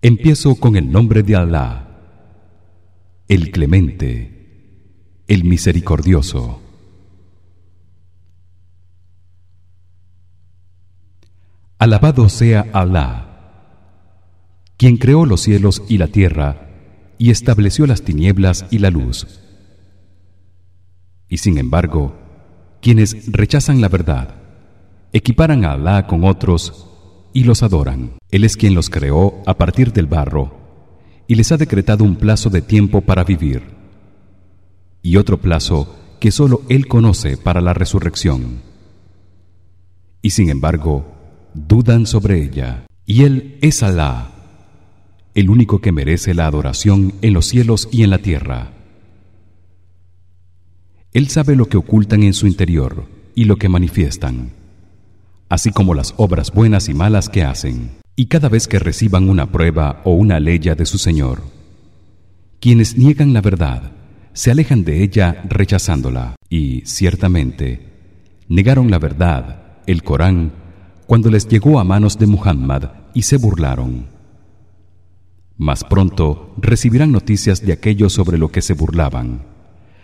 Empiezo con el nombre de Allah, el Clemente, el Misericordioso. Alabado sea Allah, quien creó los cielos y la tierra y estableció las tinieblas y la luz. Y sin embargo, quienes rechazan la verdad, equiparan a Allah con otros y los adoran. Él es quien los creó a partir del barro y les ha decretado un plazo de tiempo para vivir y otro plazo que solo él conoce para la resurrección. Y sin embargo, dudan sobre ella. Y él es Alá, el único que merece la adoración en los cielos y en la tierra. Él sabe lo que ocultan en su interior y lo que manifiestan así como las obras buenas y malas que hacen y cada vez que reciban una prueba o una ley de su Señor. Quienes niegan la verdad se alejan de ella rechazándola y ciertamente negaron la verdad el Corán cuando les llegó a manos de Muhammad y se burlaron. Más pronto recibirán noticias de aquello sobre lo que se burlaban.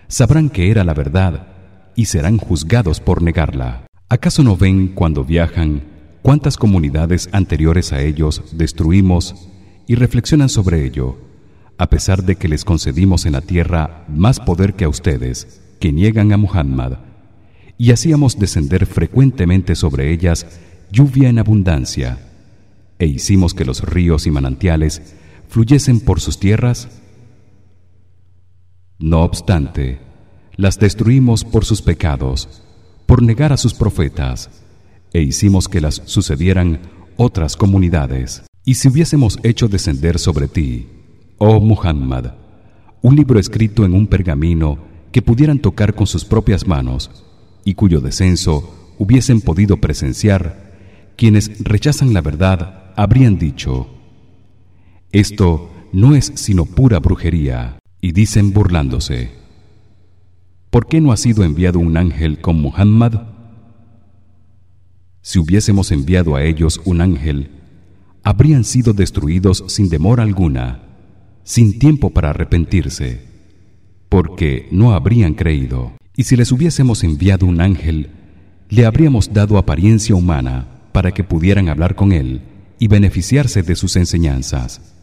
Sabrán que era la verdad y serán juzgados por negarla ¿Acaso no ven cuando viajan cuántas comunidades anteriores a ellos destruimos y reflexionan sobre ello, a pesar de que les concedimos en la tierra más poder que a ustedes, que niegan a Muhammad, y hacíamos descender frecuentemente sobre ellas lluvia en abundancia, e hicimos que los ríos y manantiales fluyesen por sus tierras? No obstante, las destruimos por sus pecados por negar a sus profetas e hicimos que las sucedieran otras comunidades. Y si hubiésemos hecho descender sobre ti oh Muhammad un libro escrito en un pergamino que pudieran tocar con sus propias manos y cuyo descenso hubiesen podido presenciar quienes rechazan la verdad habrían dicho esto no es sino pura brujería y dicen burlándose ¿Por qué no ha sido enviado un ángel con Muhammad? Si hubiésemos enviado a ellos un ángel, habrían sido destruidos sin demora alguna, sin tiempo para arrepentirse, porque no habrían creído. Y si les hubiésemos enviado un ángel, le habríamos dado apariencia humana para que pudieran hablar con él y beneficiarse de sus enseñanzas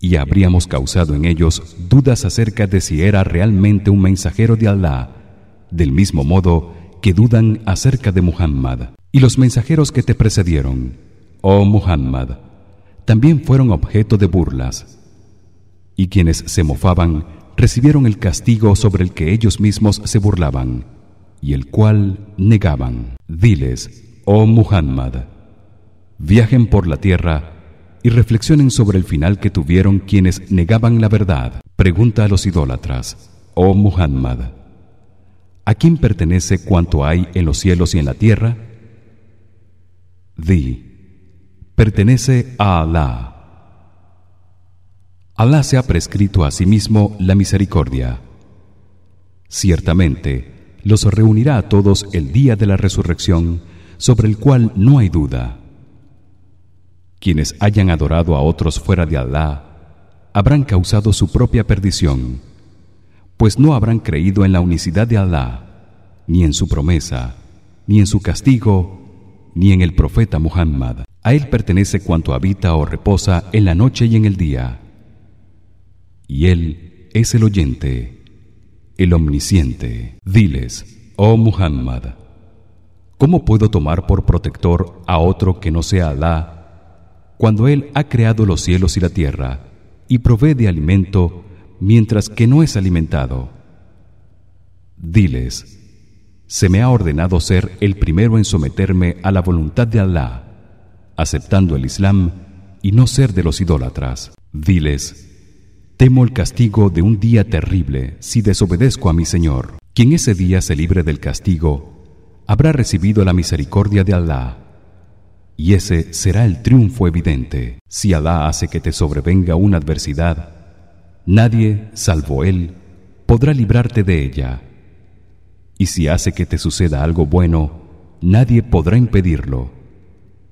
y habríamos causado en ellos dudas acerca de si era realmente un mensajero de Allah del mismo modo que dudan acerca de Muhammad. Y los mensajeros que te precedieron oh Muhammad también fueron objeto de burlas. Y quienes se mofaban recibieron el castigo sobre el que ellos mismos se burlaban y el cual negaban. Diles oh Muhammad viajen por la tierra y reflexionen sobre el final que tuvieron quienes negaban la verdad. Pregunta a los idólatras: Oh Muhammad, ¿a quién pertenece cuanto hay en los cielos y en la tierra? Di: Pertenece a Allah. Allah se ha prescrito a sí mismo la misericordia. Ciertamente los reunirá a todos el día de la resurrección, sobre el cual no hay duda quienes hayan adorado a otros fuera de Allah habrán causado su propia perdición pues no habrán creído en la unicidad de Allah ni en su promesa ni en su castigo ni en el profeta Muhammad. A él pertenece cuanto habita o reposa en la noche y en el día. Y él es el oyente el omnisciente. Diles oh Muhammad ¿cómo puedo tomar por protector a otro que no sea Allah cuando él ha creado los cielos y la tierra y provee de alimento mientras que no es alimentado. Diles se me ha ordenado ser el primero en someterme a la voluntad de Allah aceptando el Islam y no ser de los idólatras diles temo el castigo de un día terrible si desobedezco a mi Señor. Quien ese día se libre del castigo habrá recibido la misericordia de Allah y ese será el triunfo evidente. Si Alá hace que te sobrevenga una adversidad nadie salvo él podrá librarte de ella. Y si hace que te suceda algo bueno nadie podrá impedirlo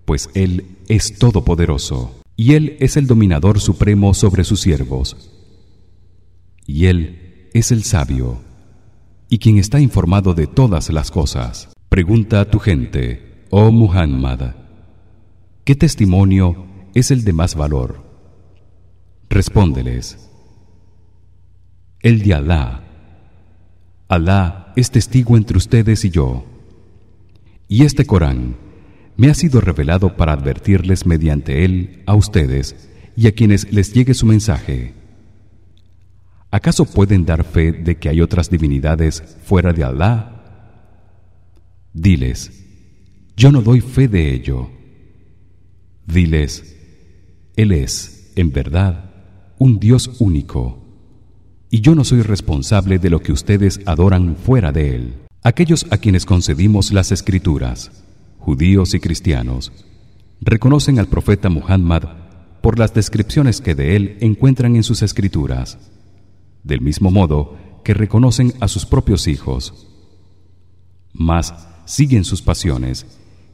pues él es todopoderoso y él es el dominador supremo sobre sus siervos. Y él es el sabio y quien está informado de todas las cosas. Pregunta a tu gente oh Muhammad ¿qué testimonio es el de más valor? Respóndeles El de Alá Alá es testigo entre ustedes y yo y este Corán me ha sido revelado para advertirles mediante él a ustedes y a quienes les llegue su mensaje ¿Acaso pueden dar fe de que hay otras divinidades fuera de Alá? Diles: Yo no doy fe de ello. Diles: Él es, en verdad, un Dios único, y yo no soy responsable de lo que ustedes adoran fuera de él. Aquellos a quienes concedimos las escrituras, judíos y cristianos, reconocen al profeta Muhammad por las descripciones que de él encuentran en sus escrituras del mismo modo que reconocen a sus propios hijos mas siguen sus pasiones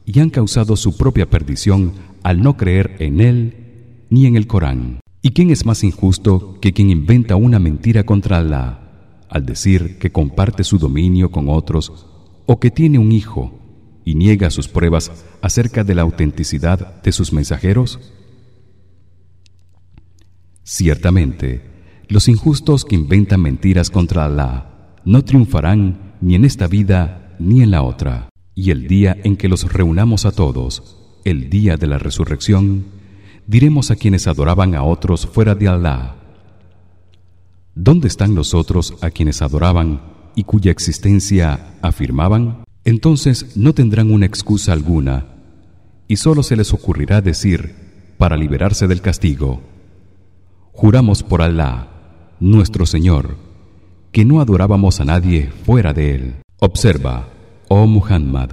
y han causado su propia perdición al no creer en él ni en el Corán. Y quién es más injusto que quien inventa una mentira contra Allah al decir que comparte su dominio con otros o que tiene un hijo y niega sus pruebas acerca de la autenticidad de sus mensajeros ciertamente los injustos que inventan mentiras contra Alá no triunfarán ni en esta vida ni en la otra y el día en que los reunamos a todos el día de la resurrección diremos a quienes adoraban a otros fuera de Alá ¿Dónde están los otros a quienes adoraban y cuya existencia afirmaban? Entonces no tendrán una excusa alguna y solo se les ocurrirá decir para liberarse del castigo Juramos por Alá nuestro Señor, que no adorábamos a nadie fuera de él. Observa, oh Muhammad,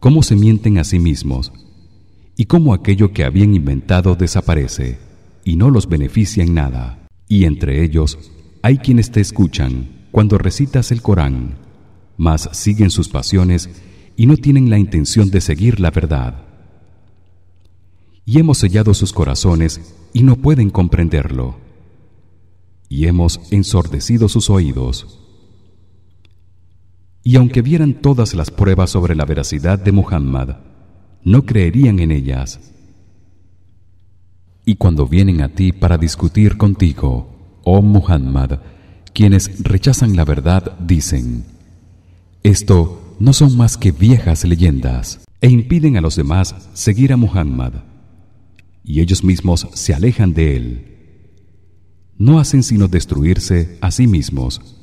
cómo se mienten a sí mismos y cómo aquello que habían inventado desaparece y no los beneficia en nada. Y entre ellos hay quienes te escuchan cuando recitas el Corán, mas siguen sus pasiones y no tienen la intención de seguir la verdad. Y hemos sellado sus corazones y no pueden comprenderlo y hemos ensordecido sus oídos y aunque vieran todas las pruebas sobre la veracidad de Muhammad no creerían en ellas. Y cuando vienen a ti para discutir contigo oh Muhammad quienes rechazan la verdad dicen esto no son más que viejas leyendas e impiden a los demás seguir a Muhammad. Y ellos mismos se alejan de él. No hacen sino destruirse a sí mismos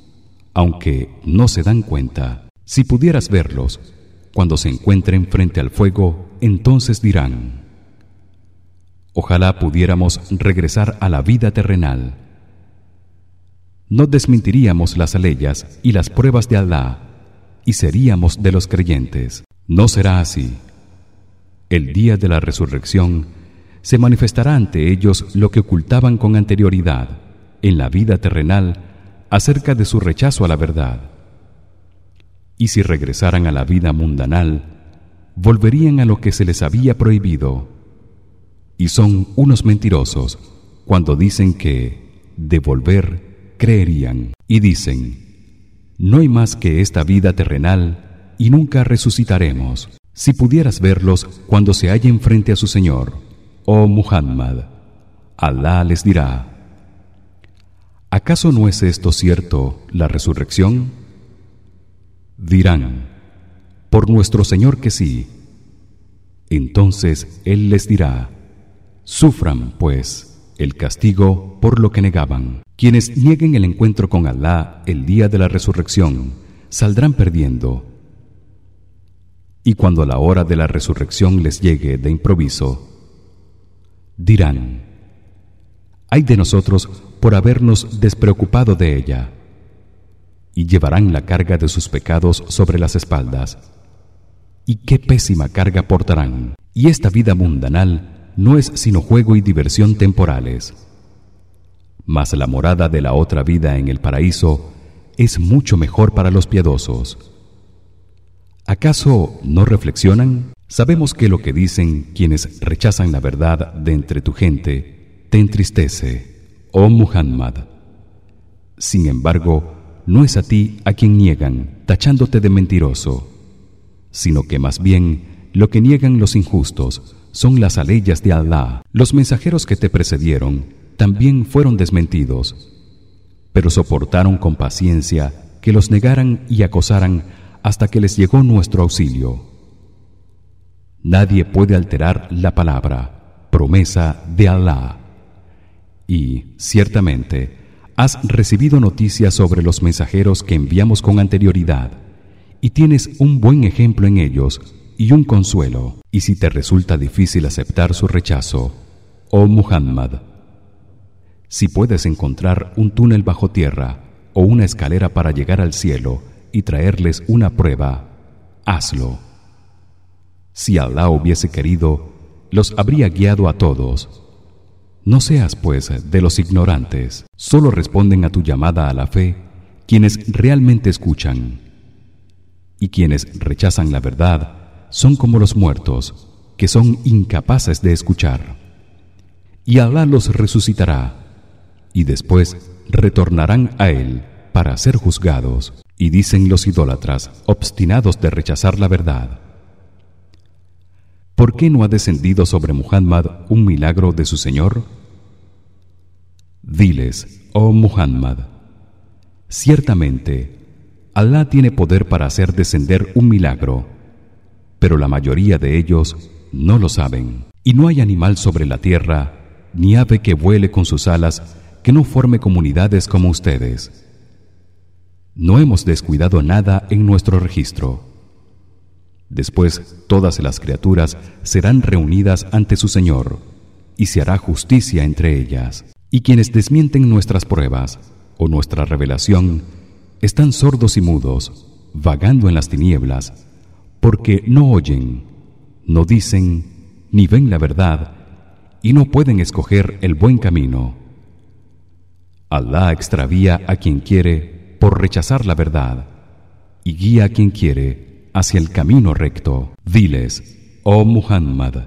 aunque no se dan cuenta. Si pudieras verlos cuando se encuentren frente al fuego entonces dirán ojalá pudiéramos regresar a la vida terrenal. No desmentiríamos las leyes y las pruebas de Alá y seríamos de los creyentes. No será así. El día de la resurrección se manifestará ante ellos lo que ocultaban con anterioridad. En la vida terrenal acerca de su rechazo a la verdad. Y si regresaran a la vida mundanal, volverían a lo que se les había prohibido. Y son unos mentirosos cuando dicen que de volver creerían y dicen: No hay más que esta vida terrenal y nunca resucitaremos. Si pudieras verlos cuando se hallen frente a su Señor, oh Muhammad, Alá les dirá: ¿Acaso no es esto cierto, la resurrección? Dirán: Por nuestro Señor que sí. Entonces él les dirá: Sufran, pues, el castigo por lo que negaban. Quienes nieguen el encuentro con Alá el día de la resurrección saldrán perdiendo. Y cuando la hora de la resurrección les llegue de improviso, dirán: Hay de nosotros por habernos despreocupado de ella y llevarán la carga de sus pecados sobre las espaldas. Y qué pésima carga portarán. Y esta vida mundanal no es sino juego y diversión temporales. Mas la morada de la otra vida en el paraíso es mucho mejor para los piadosos. ¿Acaso no reflexionan? Sabemos que lo que dicen quienes rechazan la verdad de entre tu gente te entristece, oh Muhammad. Sin embargo, no es a ti a quien niegan, tachándote de mentiroso, sino que más bien lo que niegan los injustos son las aleyas de Allah. Los mensajeros que te precedieron también fueron desmentidos, pero soportaron con paciencia que los negaran y acosaran hasta que les llegó nuestro auxilio. Nadie puede alterar la palabra, promesa de Allah. Y ciertamente has recibido noticias sobre los mensajeros que enviamos con anterioridad y tienes un buen ejemplo en ellos y un consuelo. Y si te resulta difícil aceptar su rechazo, oh Muhammad, si puedes encontrar un túnel bajo tierra o una escalera para llegar al cielo y traerles una prueba, hazlo. Si Allah hubiese querido, los habría guiado a todos no seas pues de los ignorantes. Solo responden a tu llamada a la fe quienes realmente escuchan. Y quienes rechazan la verdad son como los muertos, que son incapaces de escuchar. Y Alá los resucitará y después retornarán a él para ser juzgados. Y dicen los idólatras, obstinados de rechazar la verdad: ¿Por qué no ha descendido sobre Muhammad un milagro de su Señor? Diles, oh Muhammad, ciertamente Allah tiene poder para hacer descender un milagro, pero la mayoría de ellos no lo saben. Y no hay animal sobre la tierra ni ave que vuele con sus alas que no forme comunidades como ustedes. No hemos descuidado nada en nuestro registro. Después todas las criaturas serán reunidas ante su Señor y se hará justicia entre ellas. Y quienes desmienten nuestras pruebas o nuestra revelación están sordos y mudos, vagando en las tinieblas, porque no oyen, no dicen ni ven la verdad y no pueden escoger el buen camino. Allah extravía a quien quiere por rechazar la verdad y guía a quien quiere hacia el camino recto. Diles, oh Muhammad,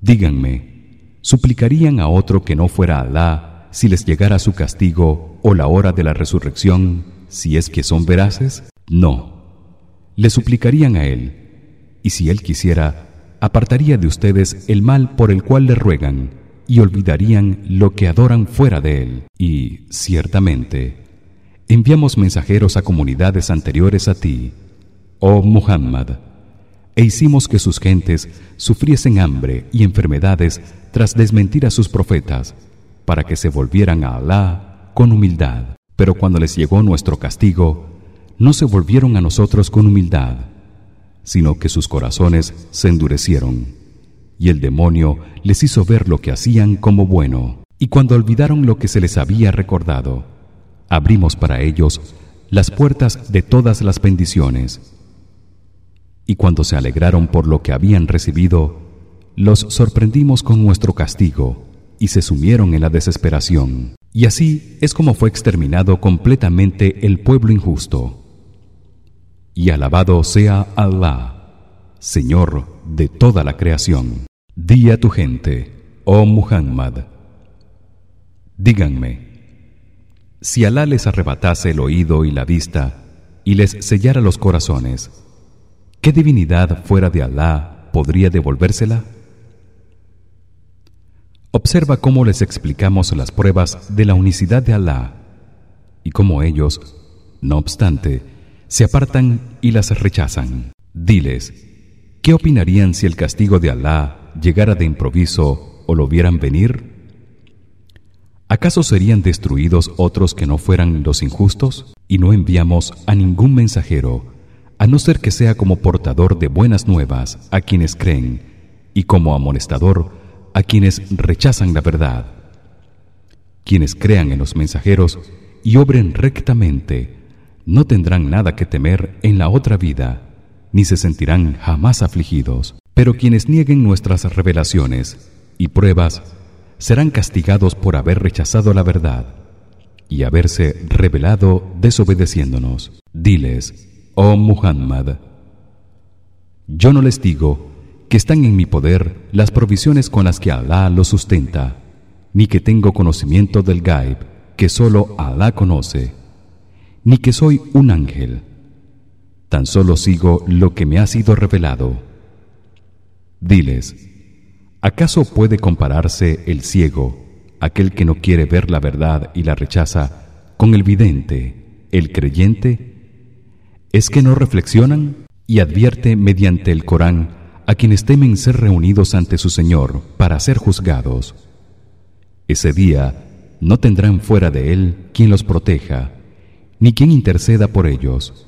díganme, ¿suplicarían a otro que no fuera Alá si les llegara su castigo o la hora de la resurrección, si es que son veraces? No. Le suplicarían a él, y si él quisiera, apartaría de ustedes el mal por el cual le ruegan y olvidarían lo que adoran fuera de él. Y ciertamente enviamos mensajeros a comunidades anteriores a ti oh Muhammad e hicimos que sus gentes sufriesen hambre y enfermedades tras desmentir a sus profetas para que se volvieran a Alá con humildad. Pero cuando les llegó nuestro castigo no se volvieron a nosotros con humildad sino que sus corazones se endurecieron y el demonio les hizo ver lo que hacían como bueno. Y cuando olvidaron lo que se les había recordado abrimos para ellos las puertas de todas las bendiciones y cuando se alegraron por lo que habían recibido los sorprendimos con nuestro castigo y se sumieron en la desesperación. Y así es como fue exterminado completamente el pueblo injusto. Y alabado sea Allah Señor de toda la creación. Di a tu gente oh Muhammad díganme si Alá les arrebatase el oído y la vista y les sellara los corazones ¿Qué divinidad fuera de Alá podría devolvérsela? Observa cómo les explicamos las pruebas de la unicidad de Alá y cómo ellos, no obstante, se apartan y las rechazan. Diles, ¿qué opinarían si el castigo de Alá llegara de improviso o lo vieran venir? ¿Acaso serían destruidos otros que no fueran los injustos? Y no enviamos a ningún mensajero a no ser que sea como portador de buenas nuevas a quienes creen y como amonestador a quienes rechazan la verdad. Quienes crean en los mensajeros y obren rectamente no tendrán nada que temer en la otra vida ni se sentirán jamás afligidos. Pero quienes nieguen nuestras revelaciones y pruebas serán castigados por haber rechazado la verdad y haberse revelado desobedeciéndonos. Diles: Oh Muhammad, Yo no les digo que están en mi poder las provisiones con las que Alá los sustenta, ni que tengo conocimiento del gaib que solo Alá conoce, ni que soy un ángel. Tan solo sigo lo que me ha sido revelado. Diles: ¿Acaso puede compararse el ciego, aquel que no quiere ver la verdad y la rechaza, con el vidente, el creyente? ¿Es que no reflexionan? Y advierte mediante el Corán a quienes temen ser reunidos ante su Señor para ser juzgados. Ese día no tendrán fuera de él quien los proteja, ni quien interceda por ellos.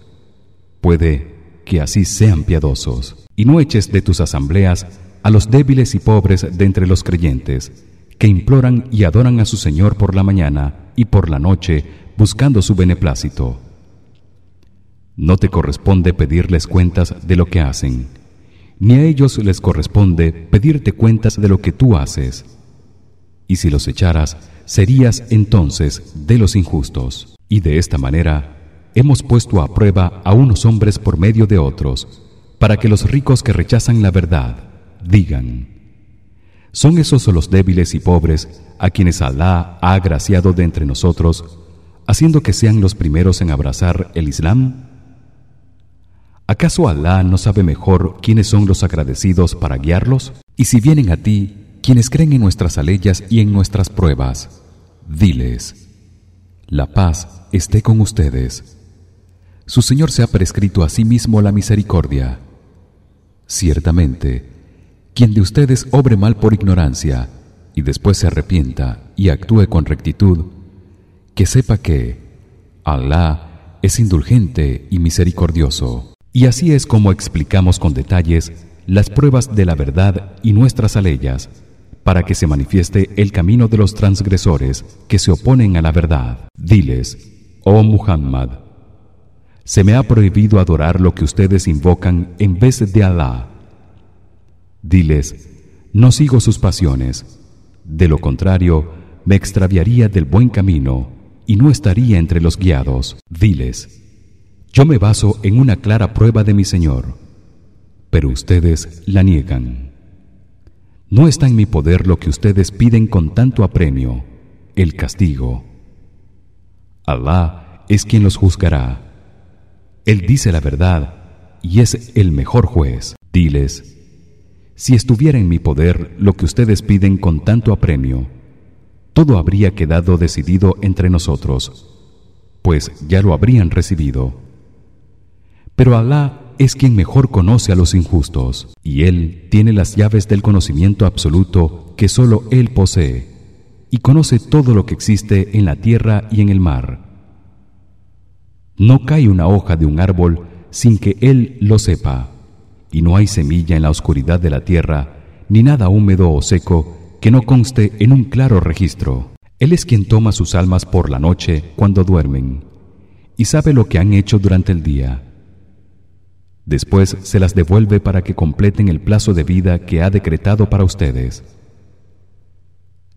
Puede que así sean piadosos, y no eches de tus asambleas a los débiles y pobres de entre los creyentes, que imploran y adoran a su Señor por la mañana y por la noche, buscando su beneplácito. No te corresponde pedirles cuentas de lo que hacen, ni a ellos les corresponde pedirte cuentas de lo que tú haces. Y si los echaras, serías entonces de los injustos. Y de esta manera hemos puesto a prueba a unos hombres por medio de otros, para que los ricos que rechazan la verdad digan: ¿Son esos los débiles y pobres a quienes Alá ha agraciado de entre nosotros, haciendo que sean los primeros en abrazar el Islam? ¿Acaso Alá no sabe mejor quiénes son los agradecidos para guiarlos? Y si vienen a ti quienes creen en nuestras aleyas y en nuestras pruebas, diles: La paz esté con ustedes. Su Señor se ha prescrito a sí mismo la misericordia. Ciertamente, quien de ustedes obre mal por ignorancia y después se arrepienta y actúe con rectitud, que sepa que Alá es indulgente y misericordioso. Y así es como explicamos con detalles las pruebas de la verdad y nuestras aleyas para que se manifieste el camino de los transgresores que se oponen a la verdad. Diles: Oh Muhammad, se me ha prohibido adorar lo que ustedes invocan en vez de Alá. Diles: No sigo sus pasiones, de lo contrario me extraviaría del buen camino y no estaría entre los guiados. Diles: yo me baso en una clara prueba de mi Señor, pero ustedes la niegan. No está en mi poder lo que ustedes piden con tanto apremio, el castigo. Alá es quien los juzgará. Él dice la verdad y es el mejor juez. Diles: Si estuviera en mi poder lo que ustedes piden con tanto apremio, todo habría quedado decidido entre nosotros, pues ya lo habrían recibido. Pero Alá es quien mejor conoce a los injustos y él tiene las llaves del conocimiento absoluto que solo él posee y conoce todo lo que existe en la tierra y en el mar. No cae una hoja de un árbol sin que él lo sepa, y no hay semilla en la oscuridad de la tierra ni nada húmedo o seco que no conste en un claro registro. Él es quien toma sus almas por la noche cuando duermen y sabe lo que han hecho durante el día Después se las devuelve para que completen el plazo de vida que ha decretado para ustedes.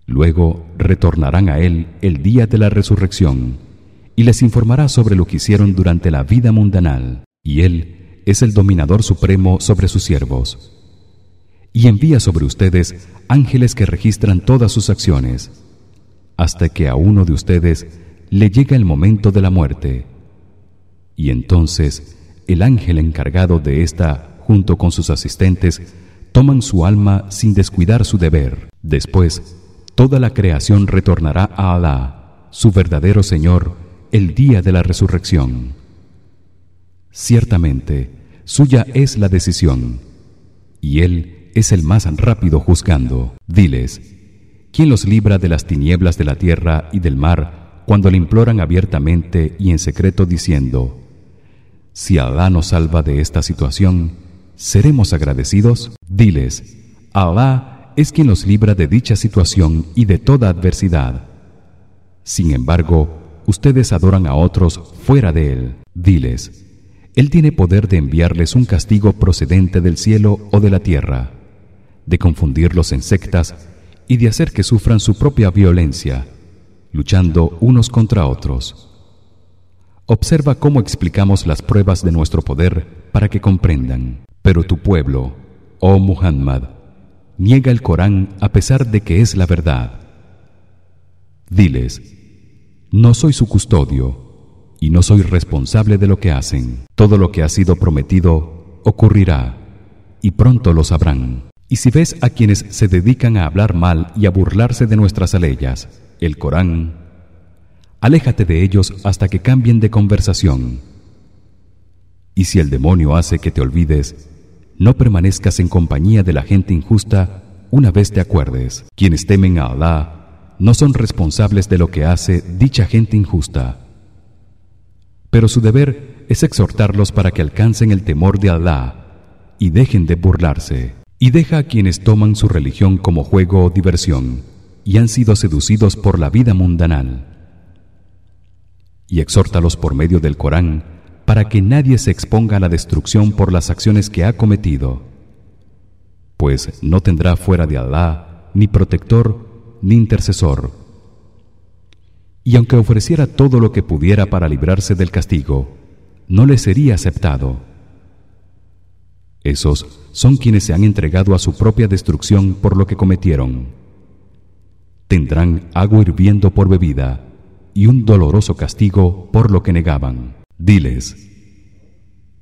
Luego retornarán a él el día de la resurrección y les informará sobre lo que hicieron durante la vida mundanal, y él es el dominador supremo sobre sus siervos. Y envía sobre ustedes ángeles que registran todas sus acciones, hasta que a uno de ustedes le llega el momento de la muerte. Y entonces el ángel encargado de esta junto con sus asistentes toman su alma sin descuidar su deber. Después toda la creación retornará a Alá su verdadero Señor el día de la resurrección. Ciertamente suya es la decisión y él es el más rápido juzgando. Diles quién los libra de las tinieblas de la tierra y del mar cuando le imploran abiertamente y en secreto diciendo si Alá nos salva de esta situación, ¿seremos agradecidos? Diles: Alá es quien nos libra de dicha situación y de toda adversidad. Sin embargo, ustedes adoran a otros fuera de él. Diles: Él tiene poder de enviarles un castigo procedente del cielo o de la tierra, de confundirlos en sectas y de hacer que sufran su propia violencia, luchando unos contra otros. Observa cómo explicamos las pruebas de nuestro poder para que comprendan. pero tu pueblo oh Muhammad niega el Corán a pesar de que es la verdad. Diles no soy su custodio y no soy responsable de lo que hacen. Todo lo que ha sido prometido ocurrirá y pronto lo sabrán. Y si ves a quienes se dedican a hablar mal y a burlarse de nuestras leyes el Corán aléjate de ellos hasta que cambien de conversación. Y si el demonio hace que te olvides no permanezcas en compañía de la gente injusta una vez te acuerdes. Quienes temen a Alá no son responsables de lo que hace dicha gente injusta. Pero su deber es exhortarlos para que alcancen el temor de Alá y dejen de burlarse. Y deja a quienes toman su religión como juego o diversión y han sido seducidos por la vida mundanal y exhórtalos por medio del Corán para que nadie se exponga a la destrucción por las acciones que ha cometido. Pues no tendrá fuera de Alá ni protector ni intercesor. Y aunque ofreciera todo lo que pudiera para librarse del castigo no le sería aceptado. Esos son quienes se han entregado a su propia destrucción por lo que cometieron. Tendrán agua hirviendo por bebida y un doloroso castigo por lo que negaban. Diles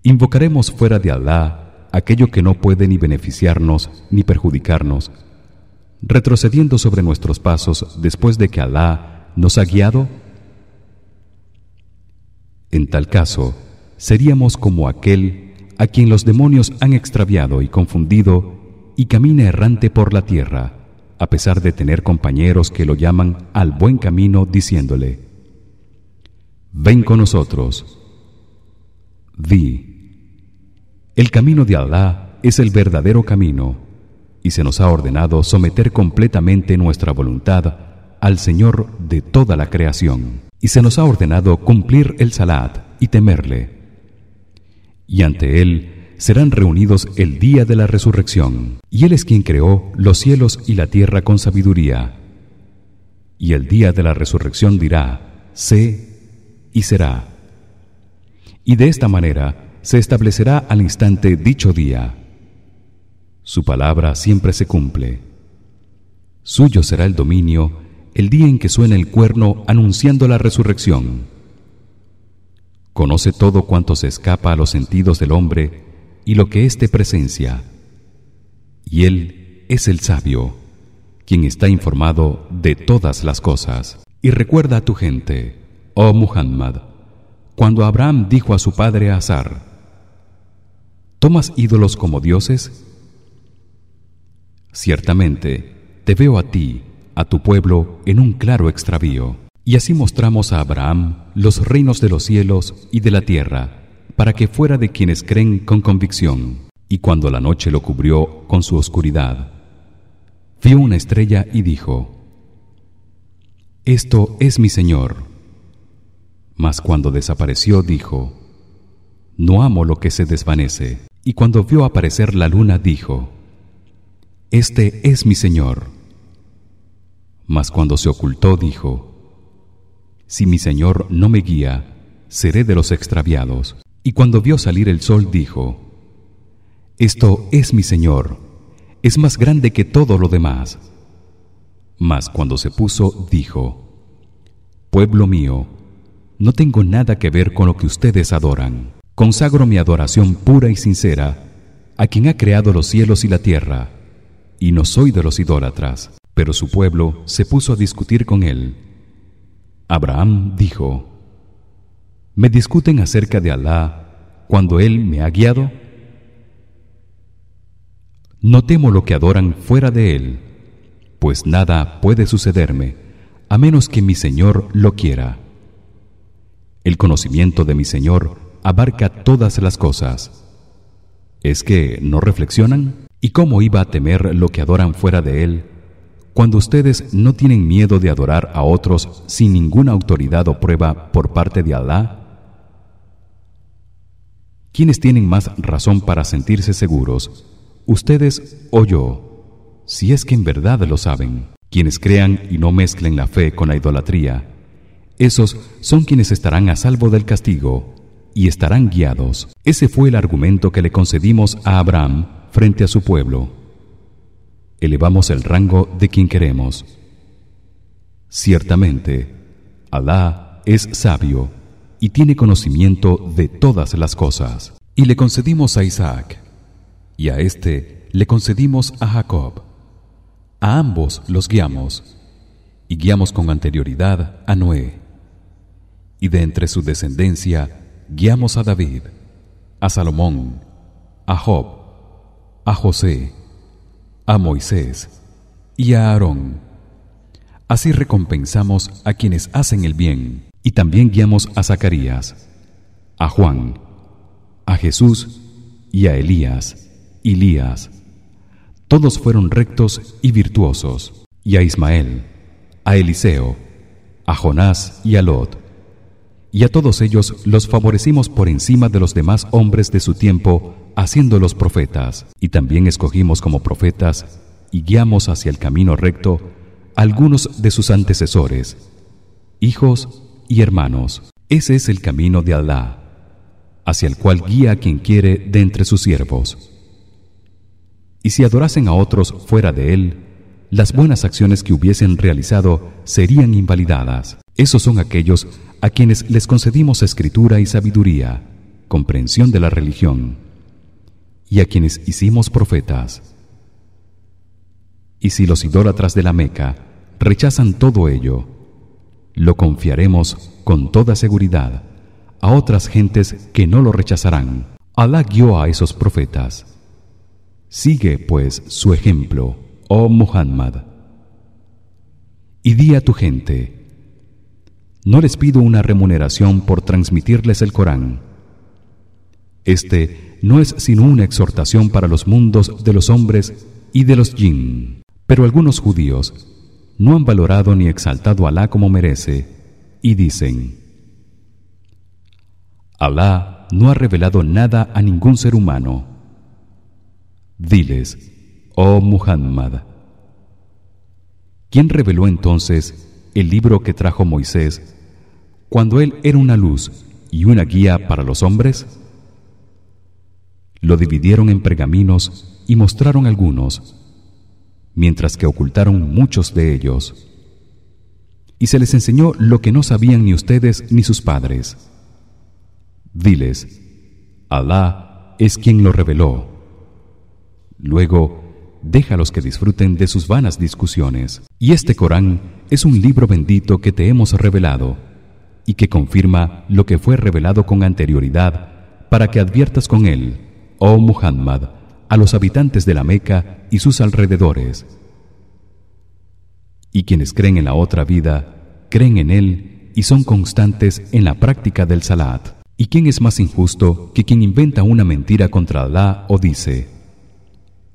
invocaremos fuera de Alá aquello que no puede ni beneficiarnos ni perjudicarnos retrocediendo sobre nuestros pasos después de que Alá nos ha guiado. En tal caso seríamos como aquel a quien los demonios han extraviado y confundido y camina errante por la tierra a pesar de tener compañeros que lo llaman al buen camino diciéndole ven con nosotros. Di el camino de Alá es el verdadero camino y se nos ha ordenado someter completamente nuestra voluntad al Señor de toda la creación. Y se nos ha ordenado cumplir el salat y temerle. Y ante él serán reunidos el día de la resurrección. Y él es quien creó los cielos y la tierra con sabiduría. Y el día de la resurrección dirá sé y será y de esta manera se establecerá al instante dicho día. Su palabra siempre se cumple. Suyo será el dominio el día en que suene el cuerno anunciando la resurrección. Conoce todo cuanto se escapa a los sentidos del hombre y lo que éste presencia y él es el sabio quien está informado de todas las cosas y recuerda a tu gente oh Muhammad cuando Abraham dijo a su padre Azar ¿Tomas ídolos como dioses? Ciertamente te veo a ti, a tu pueblo en un claro extravío. Y así mostramos a Abraham los reinos de los cielos y de la tierra, para que fuera de quienes creen con convicción. Y cuando la noche lo cubrió con su oscuridad, vio una estrella y dijo: Esto es mi Señor. Mas cuando desapareció dijo: No amo lo que se desvanece y cuando vio aparecer la luna dijo Este es mi Señor mas cuando se ocultó dijo Si mi Señor no me guía seré de los extraviados y cuando vio salir el sol dijo Esto es mi Señor es más grande que todo lo demás. Mas cuando se puso dijo Pueblo mío no tengo nada que ver con lo que ustedes adoran. Consagro mi adoración pura y sincera a quien ha creado los cielos y la tierra y no soy de los idólatras. Pero su pueblo se puso a discutir con él. Abraham dijo ¿Me discuten acerca de Alá cuando él me ha guiado? No temo lo que adoran fuera de él pues nada puede sucederme a menos que mi Señor lo quiera El conocimiento de mi Señor abarca todas las cosas. ¿Es que no reflexionan? ¿Y cómo iba a temer lo que adoran fuera de él cuando ustedes no tienen miedo de adorar a otros sin ninguna autoridad o prueba por parte de Alá? ¿Quiénes tienen más razón para sentirse seguros? ¿Ustedes o yo? Si es que en verdad lo saben. Quienes crean y no mezclen la fe con la idolatría, esos son quienes estarán a salvo del castigo y estarán guiados. Ese fue el argumento que le concedimos a Abraham frente a su pueblo. Elevamos el rango de quien queremos. Ciertamente, Alá es sabio y tiene conocimiento de todas las cosas. Y le concedimos a Isaac y a este le concedimos a Jacob. A ambos los guiamos y guiamos con anterioridad a Noé. Y de entre su descendencia guiamos a David, a Salomón, a Job, a José, a Moisés y a Aarón. Así recompensamos a quienes hacen el bien y también guiamos a Zacarías, a Juan, a Jesús y a Elías, Elías. Todos fueron rectos y virtuosos, y a Ismael, a Eliseo, a Jonás y a Lot y a todos ellos los favorecimos por encima de los demás hombres de su tiempo haciéndolos profetas y también escogimos como profetas y guiamos hacia el camino recto algunos de sus antecesores hijos y hermanos ese es el camino de Alá hacia el cual guía a quien quiere de entre sus siervos y si adorasen a otros fuera de él las buenas acciones que hubiesen realizado serían invalidadas esos son aquellos a quienes les concedimos escritura y sabiduría, comprensión de la religión, y a quienes hicimos profetas. Y si los idólatras de la Meca rechazan todo ello, lo confiaremos con toda seguridad a otras gentes que no lo rechazarán. Alá guió a esos profetas. Sigue pues su ejemplo, oh Muhammad. Y di a tu gente: no les pido una remuneración por transmitirles el Corán. Este no es sino una exhortación para los mundos de los hombres y de los jinn. Pero algunos judíos no han valorado ni exaltado a Alá como merece y dicen: Alá no ha revelado nada a ningún ser humano. Diles: Oh Muhammad, ¿quién reveló entonces el libro que trajo Moisés cuando él era una luz y una guía para los hombres? Lo dividieron en pergaminos y mostraron algunos, mientras que ocultaron muchos de ellos. Y se les enseñó lo que no sabían ni ustedes ni sus padres. Diles: Alá es quien lo reveló. Luego, déjalos que disfruten de sus vanas discusiones. Y este Corán es un libro bendito que te hemos revelado y que confirma lo que fue revelado con anterioridad para que adviertas con él, oh Muhammad, a los habitantes de la Meca y sus alrededores. Y quienes creen en la otra vida, creen en él y son constantes en la práctica del salat. ¿Y quién es más injusto que quien inventa una mentira contra Alá o dice: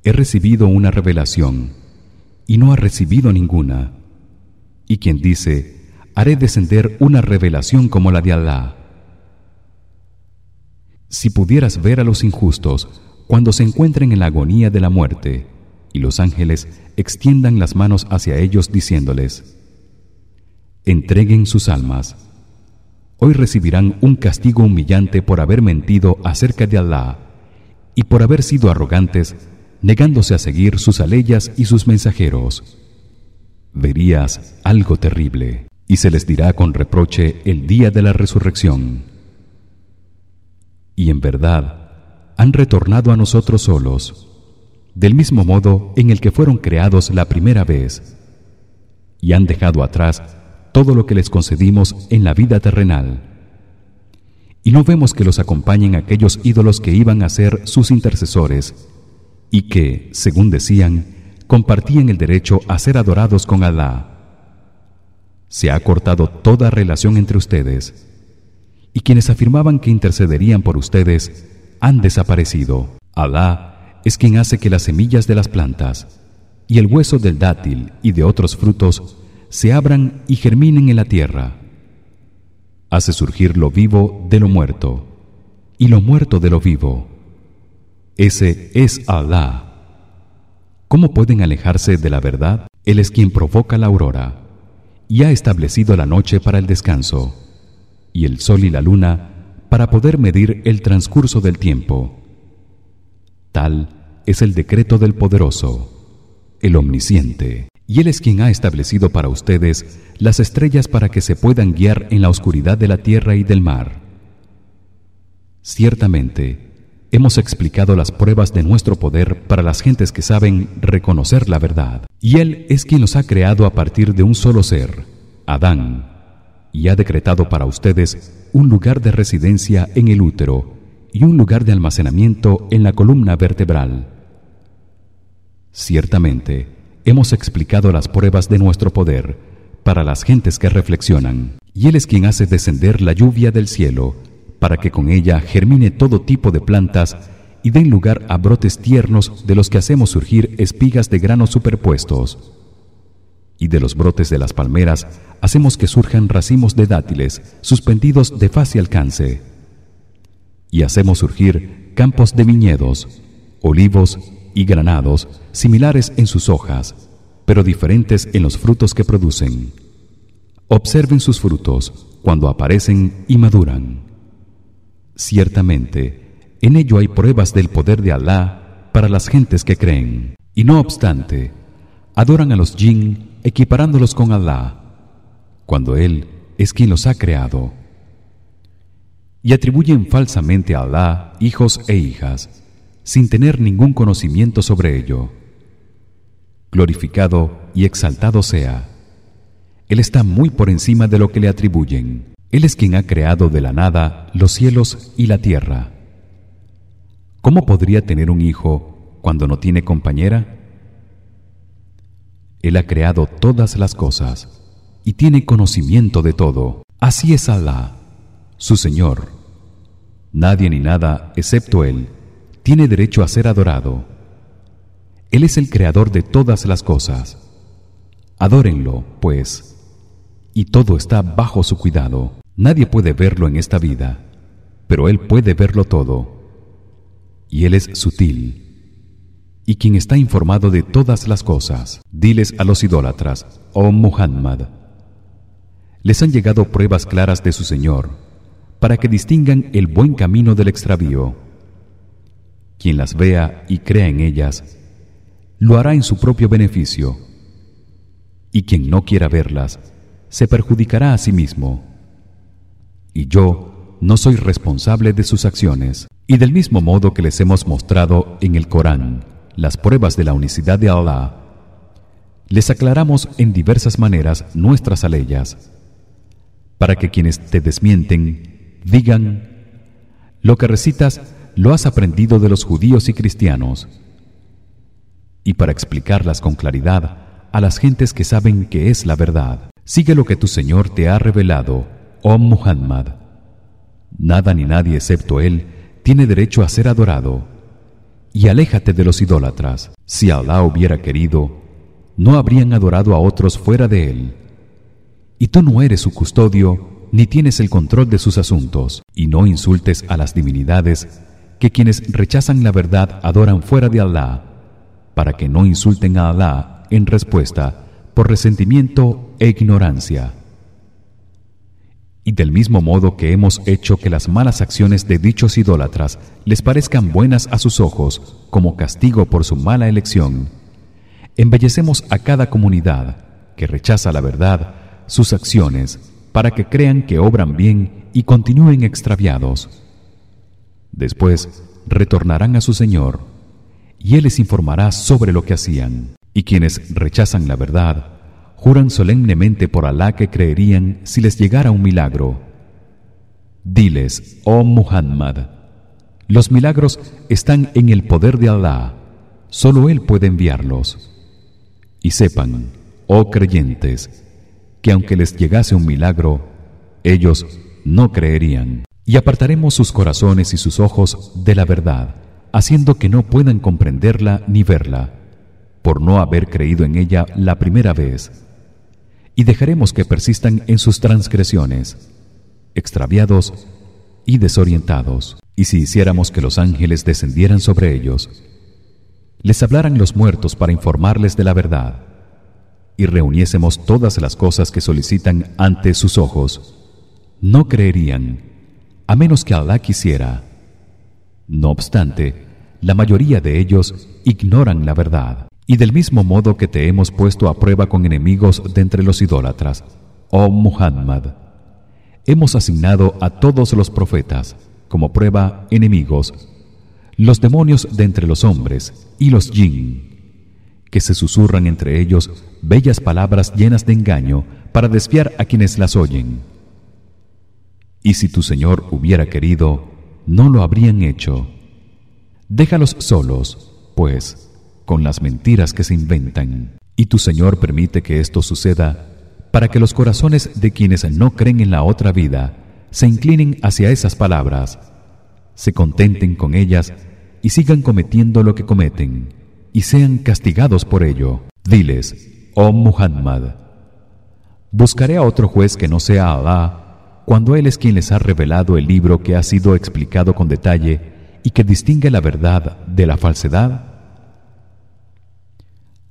He recibido una revelación y no ha recibido ninguna? Y quien dice: haré descender una revelación como la de Alá. Si pudieras ver a los injustos cuando se encuentren en la agonía de la muerte y los ángeles extiendan las manos hacia ellos diciéndoles: Entreguen sus almas. Hoy recibirán un castigo humillante por haber mentido acerca de Alá y por haber sido arrogantes, negándose a seguir sus aleyas y sus mensajeros. Verías algo terrible y se les dirá con reproche el día de la resurrección. Y en verdad han retornado a nosotros solos, del mismo modo en el que fueron creados la primera vez, y han dejado atrás todo lo que les concedimos en la vida terrenal. Y no vemos que los acompañen aquellos ídolos que iban a ser sus intercesores y que, según decían, compartían el derecho a ser adorados con Alá se ha cortado toda relación entre ustedes y quienes afirmaban que intercederían por ustedes han desaparecido. Alá es quien hace que las semillas de las plantas y el hueso del dátil y de otros frutos se abran y germinen en la tierra. Hace surgir lo vivo de lo muerto y lo muerto de lo vivo. Ese es Alá. ¿Cómo pueden alejarse de la verdad? Él es quien provoca la aurora y ha establecido la noche para el descanso y el sol y la luna para poder medir el transcurso del tiempo. Tal es el decreto del poderoso el omnisciente y él es quien ha establecido para ustedes las estrellas para que se puedan guiar en la oscuridad de la tierra y del mar. Ciertamente hemos explicado las pruebas de nuestro poder para las gentes que saben reconocer la verdad y él es quien los ha creado a partir de un solo ser Adán y ha decretado para ustedes un lugar de residencia en el útero y un lugar de almacenamiento en la columna vertebral. Ciertamente hemos explicado las pruebas de nuestro poder para las gentes que reflexionan y él es quien hace descender la lluvia del cielo para que con ella germine todo tipo de plantas y den lugar a brotes tiernos de los que hacemos surgir espigas de granos superpuestos y de los brotes de las palmeras hacemos que surjan racimos de dátiles suspendidos de fácil alcance. Y hacemos surgir campos de viñedos olivos y granados similares en sus hojas pero diferentes en los frutos que producen. Observen sus frutos cuando aparecen y maduran. Ciertamente en ello hay pruebas del poder de Alá para las gentes que creen. Y no obstante adoran a los jinn equiparándolos con Alá cuando él es quien los ha creado. Y atribuyen falsamente a Alá hijos e hijas sin tener ningún conocimiento sobre ello. Glorificado y exaltado sea. Él está muy por encima de lo que le atribuyen. Él es quien ha creado de la nada los cielos y la tierra. ¿Cómo podría tener un hijo cuando no tiene compañera? Él ha creado todas las cosas y tiene conocimiento de todo. Así es Alá, su Señor. Nadie ni nada excepto él tiene derecho a ser adorado. Él es el creador de todas las cosas. Adórenlo, pues, y todo está bajo su cuidado. Nadie puede verlo en esta vida, pero él puede verlo todo. Y él es sutil y quien está informado de todas las cosas. Diles a los idólatras, oh Muhammad, les han llegado pruebas claras de su Señor para que distingan el buen camino del extravío. Quien las vea y crea en ellas, lo hará en su propio beneficio. Y quien no quiera verlas, se perjudicará a sí mismo y yo no soy responsable de sus acciones y del mismo modo que les hemos mostrado en el Corán las pruebas de la unicidad de Allah les aclaramos en diversas maneras nuestras aleyas para que quienes te desmienten digan lo que recitas lo has aprendido de los judíos y cristianos y para explicarlas con claridad a las gentes que saben que es la verdad sigue lo que tu Señor te ha revelado oh Muhammad nada ni nadie excepto él tiene derecho a ser adorado y aléjate de los idólatras. Si Allah hubiera querido no habrían adorado a otros fuera de él. Y tú no eres su custodio ni tienes el control de sus asuntos. Y no insultes a las divinidades que quienes rechazan la verdad adoran fuera de Allah para que no insulten a Allah en respuesta por resentimiento e ignorancia y del mismo modo que hemos hecho que las malas acciones de dichos idólatras les parezcan buenas a sus ojos como castigo por su mala elección. Embellecemos a cada comunidad que rechaza la verdad sus acciones para que crean que obran bien y continúen extraviados. Después retornarán a su Señor y él les informará sobre lo que hacían. Y quienes rechazan la verdad juran solemnemente por Alá que creerían si les llegara un milagro. Diles, oh Muhammad, los milagros están en el poder de Alá, solo él puede enviarlos. Y sepan, oh creyentes, que aunque les llegase un milagro, ellos no creerían. Y apartaremos sus corazones y sus ojos de la verdad, haciendo que no puedan comprenderla ni verla, por no haber creído en ella la primera vez y dejaremos que persistan en sus transgresiones extraviados y desorientados. Y si hiciéramos que los ángeles descendieran sobre ellos les hablaran los muertos para informarles de la verdad y reuniésemos todas las cosas que solicitan ante sus ojos no creerían a menos que Allah quisiera. No obstante la mayoría de ellos ignoran la verdad y del mismo modo que te hemos puesto a prueba con enemigos de entre los idólatras oh Muhammad hemos asignado a todos los profetas como prueba enemigos los demonios de entre los hombres y los jinn que se susurran entre ellos bellas palabras llenas de engaño para desviar a quienes las oyen. Y si tu Señor hubiera querido no lo habrían hecho. Déjalos solos pues con las mentiras que se inventan. Y tu Señor permite que esto suceda para que los corazones de quienes no creen en la otra vida se inclinen hacia esas palabras se contenten con ellas y sigan cometiendo lo que cometen y sean castigados por ello. Diles oh Muhammad buscaré a otro juez que no sea Allah cuando él es quien les ha revelado el libro que ha sido explicado con detalle y que distingue la verdad de la falsedad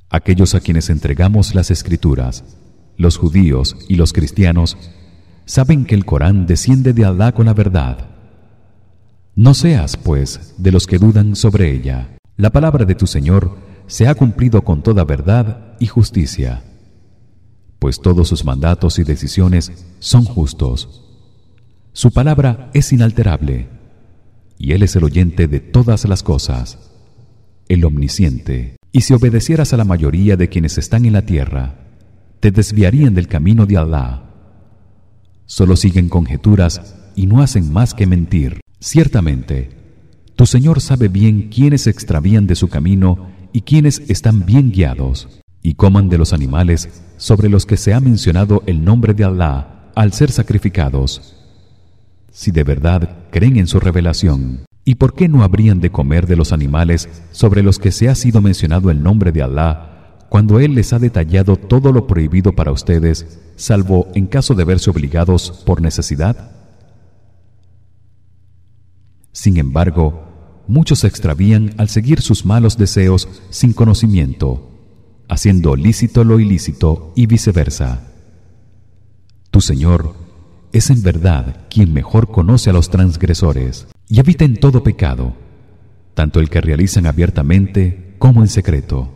aquellos a quienes entregamos las escrituras los judíos y los cristianos saben que el Corán desciende de Allah con la verdad. No seas pues de los que dudan sobre ella. La palabra de tu Señor se ha cumplido con toda verdad y justicia. Pues todos sus mandatos y decisiones son justos. Su palabra es inalterable y él es el oyente de todas las cosas el omnisciente y si obedecieras a la mayoría de quienes están en la tierra te desviarían del camino de Allah solo siguen conjeturas y no hacen más que mentir. Ciertamente tu Señor sabe bien quiénes se extravían de su camino y quienes están bien guiados y coman de los animales sobre los que se ha mencionado el nombre de Allah al ser sacrificados. Si de verdad creen en su revelación ¿y por qué no habrían de comer de los animales sobre los que se ha sido mencionado el nombre de Allah cuando él les ha detallado todo lo prohibido para ustedes salvo en caso de verse obligados por necesidad Sin embargo muchos se extravían al seguir sus malos deseos sin conocimiento haciendo lícito lo ilícito y viceversa. Tu Señor es en verdad quien mejor conoce a los transgresores y evita en todo pecado tanto el que realizan abiertamente como en secreto.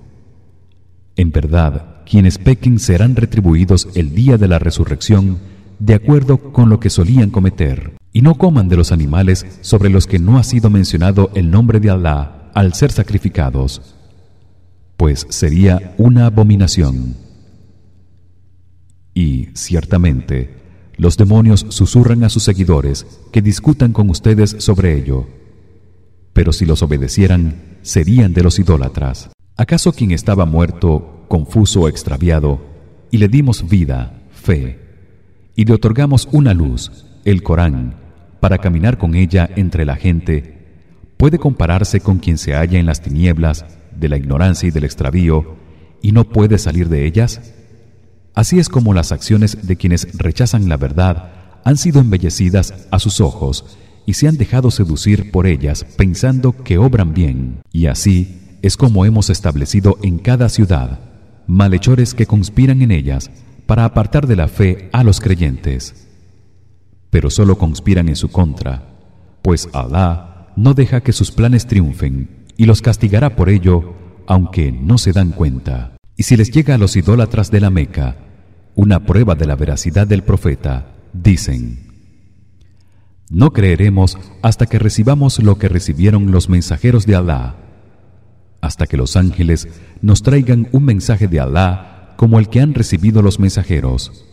En verdad quienes pequen serán retribuidos el día de la resurrección de acuerdo con lo que solían cometer. Y no coman de los animales sobre los que no ha sido mencionado el nombre de Allah al ser sacrificados pues sería una abominación. Y ciertamente los demonios susurran a sus seguidores que discutan con ustedes sobre ello. Pero si los obedecieran serían de los idólatras. Acaso quien estaba muerto confuso o extraviado y le dimos vida fe y le otorgamos una luz el Corán para caminar con ella entre la gente puede compararse con quien se halla en las tinieblas de la ignorancia y del extravío y no puede salir de ellas así es como las acciones de quienes rechazan la verdad han sido embellecidas a sus ojos y se han dejado seducir por ellas pensando que obran bien. Y así es como hemos establecido en cada ciudad malhechores que conspiran en ellas para apartar de la fe a los creyentes. Pero solo conspiran en su contra pues Alá no deja que sus planes triunfen y los castigará por ello aunque no se dan cuenta y si les llega a los idólatras de la Meca una prueba de la veracidad del profeta dicen no creeremos hasta que recibamos lo que recibieron los mensajeros de Alá hasta que los ángeles nos traigan un mensaje de Alá como el que han recibido los mensajeros